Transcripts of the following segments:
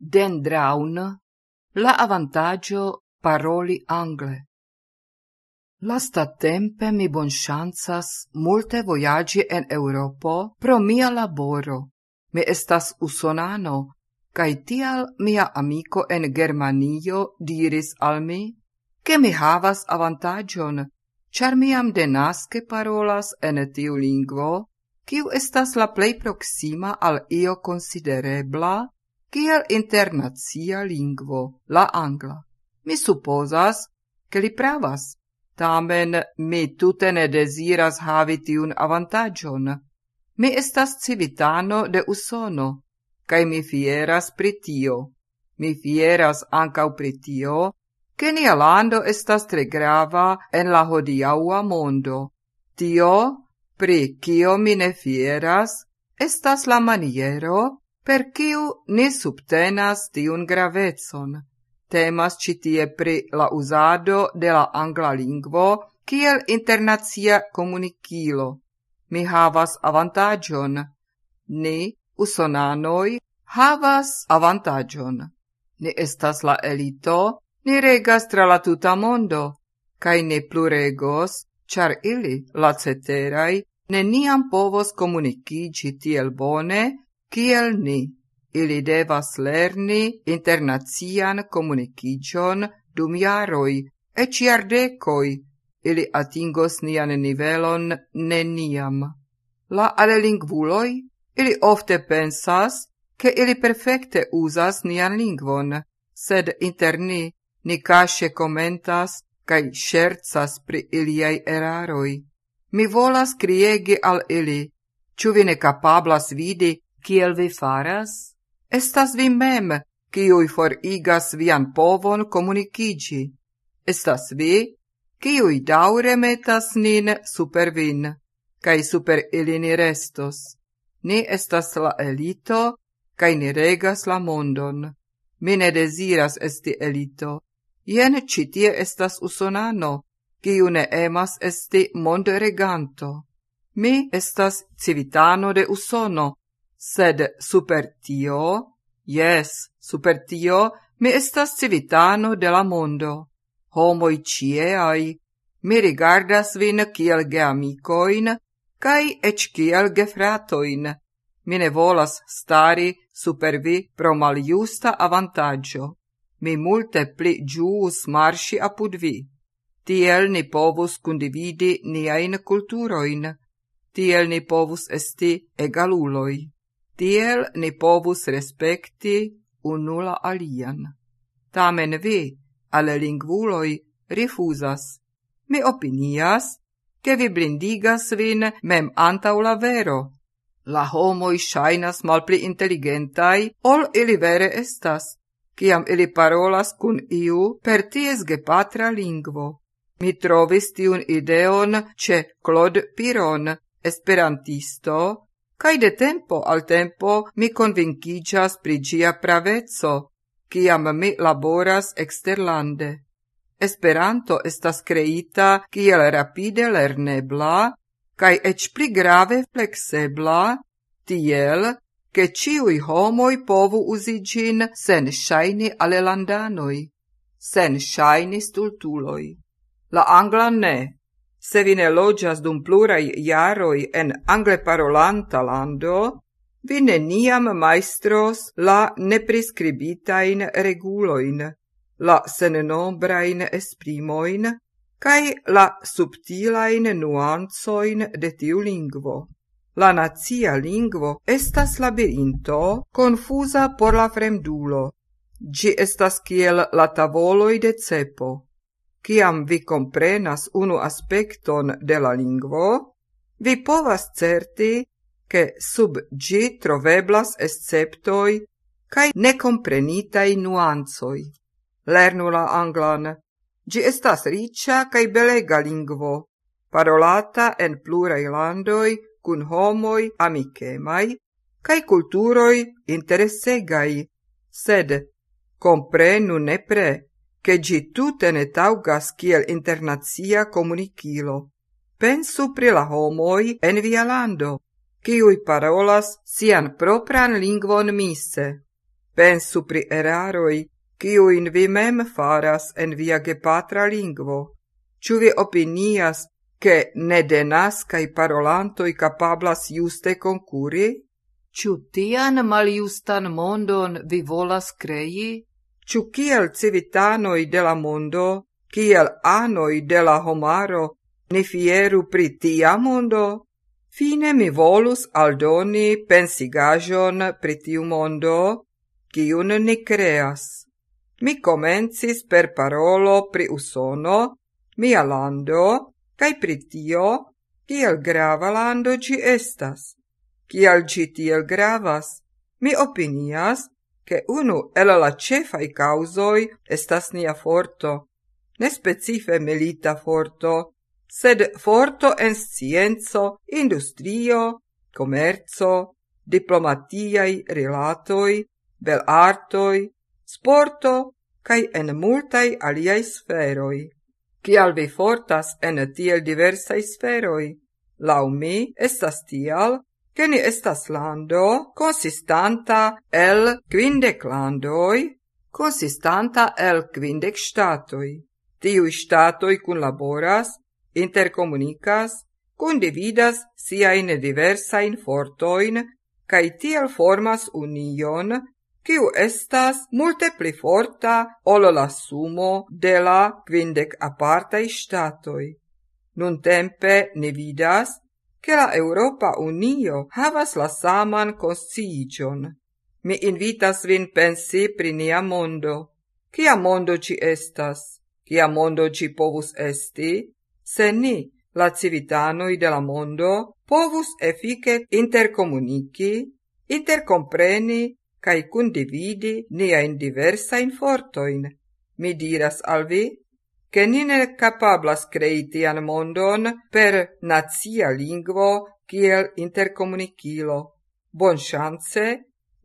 den draun la avantaggio paroli angle. Lasta tempe mi bonŝancas multe voyagi en Europo pro mia laboro. Mi estas usonano, cae tial mia amiko en Germanio diris al mi, ke mi havas avantagion, char miam denaske parolas en tiu lingvo, kiu estas la plei proxima al io considerebla, kiel internacia lingvo, la angla. Mi supposas, che li pravas, tamen mi tute ne desiras havi tiun avantagion. Mi estas civitano de Usono, cae mi fieras pri tio. Mi fieras ancau pri tio, che nia lando estas tre grava en la hodiaua mondo. Tio, pri cio mi ne fieras, estas la maniero, per ciu ne subtenas tiun gravetson. Temas citie pri la usado de la angla lingvo kiel internacia comunicilo. Mi havas avantagion. Ni, usonanoi, havas avantagion. Ni estas la elito, ni regas tra la tuta mondo, cae ne pluregos, char ili, la ceterai, neniam povos comunicigi tiel bone, Kiel ni? Ili devas lerni internacian komunikigion dum jaroj, ec jardecoi, ili atingos nian nivelon neniam. La alelingvuloi, ili ofte pensas, che ili perfecte usas nian lingvon, sed interni ni casce commentas cae scherzas pri iliei eraroi. Mi volas criegi al ili, ciu vi ne capablas vidi Kiel vi faras? Estas vi mem, kiui forigas vian povon comunicigi. Estas vi, kiui daure metas nin super vin, cae super ilini restos. Ni estas la elito, cae ni regas la mondon. Mi ne desiras esti elito. Ien citie estas usonano, kiu ne emas esti mondreganto. Mi estas civitano de usono, sed super tio, yes, super tio, mi estas civitano de la mondo. Homoi cieai, mi rigardas vin kiel geamicoin, cae ec kiel gefratoin. Mi ne volas stari super vi pro maljusta avantaggio. Mi multe pli gius marsi apud vi. Tiel ni povus condividi niain culturoin. Tiel ni povus esti egaluloi tiel ni povus respecti unula alian. Tamen vi, al lingvuloi, rifusas. Mi opinias, che vi blindigas vin mem antau la vero. La homoi shainas malpli intelligentai, ol ili vere estas, ciam ili parolas cun iu per ties gepatra lingvo. Mi trovis tiun ideon ce Claude Piron, esperantisto, cae de tempo al tempo mi convincicias pri gia pravezzo, ciam mi laboras exterlande. Esperanto estas creita kiel rapide lernebla, cae ec pli grave flexebla, tiel, che ciui homoi povu usigin sen shaini ale landanoi, sen shaini stultuloi. La angla ne, Se vi ne logias dum plurai iaroi en angleparolanta lando, vi neniam maestros la neprescribitain reguloin, la senenombrain esprimoin, cae la subtilain nuancojn de tiu lingvo. La nazia lingvo estas labirinto confusa por la fremdulo. Gi estas kiel la tavoloi de cepo. Ciam vi comprenas unu aspecton de la lingvo, vi povas certi che sub gi troveblas esceptoi cae necomprenitai nuanzoi. Lernu la anglan. Gi estas riccia cae belega lingvo, parolata en plurai landoi cun homoi amicemai cae culturoi interessegai, sed comprenu nepre che gi tutte ne taugas kiel internazia comunicilo. Pensu pri la homoi en via lando, kiui parolas sian propran lingvon misse. Pensu pri eraroi, kiuin vi mem faras en via gepatra lingvo. Ču vi opinias, che ne denascai parolantoi capablas juste concuri? Ču tian maliustan mondon vi volas crei? ciu kiel civitanoi de la mondo, kiel anoi de la homaro, ne fieru pri tia mondo, fine mi volus aldoni pensigajon pri tiu mondo, kiun ni creas. Mi comencis per parolo pri Usono, mia lando, cae pri tio, kiel grava lando ci estas. Kial ci tiel gravas, mi opinias, che unu el la cefai causoi estas nia forto, ne specife milita forto, sed forto en scienzo, industrio, commerzo, diplomatiai relatoi, bel artoi, sporto, cae en multai aliai sferoi. Cial vi fortas en tiel diversai sferoi? Lau mi estas tial, che ni estas lando consistanta el quindec landoi, consistanta el quindec statoi. Tiui statoi cunlaboras, intercomunicas, condividas siain diversain fortoin, cae tiel formas union, quiu estas multe pli forta olo la sumo de la quindec apartai statoi. Nun tempe ne vidas, che la Europa Unio havas la saman consciigion. Mi invitas vin pensi pri nia mondo. Cia mondo ci estas? Cia mondo ci povus esti? Se ni, la civitanoi de la mondo, povus efike intercomunici, intercompreni, cae condividi niain diversa fortoin. Mi diras al vi, che ni ne capablas crei tian mondon per nazia lingvo kiel intercomunicilo. Bon chance,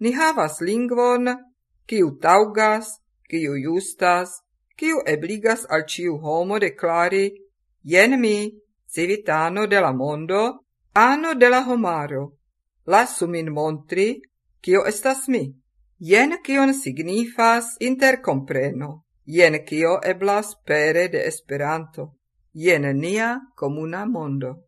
ni havas lingvon, kiu taugas, kiu justas, kiu ebligas al ciu homo declari «Jen mi, civitano de la mondo, ano de la homaro, lasu min montri, kio estas mi». Jen kion signifas intercompreno. Jen kio eblas pere de Esperanto. Jen nia comuna mondo.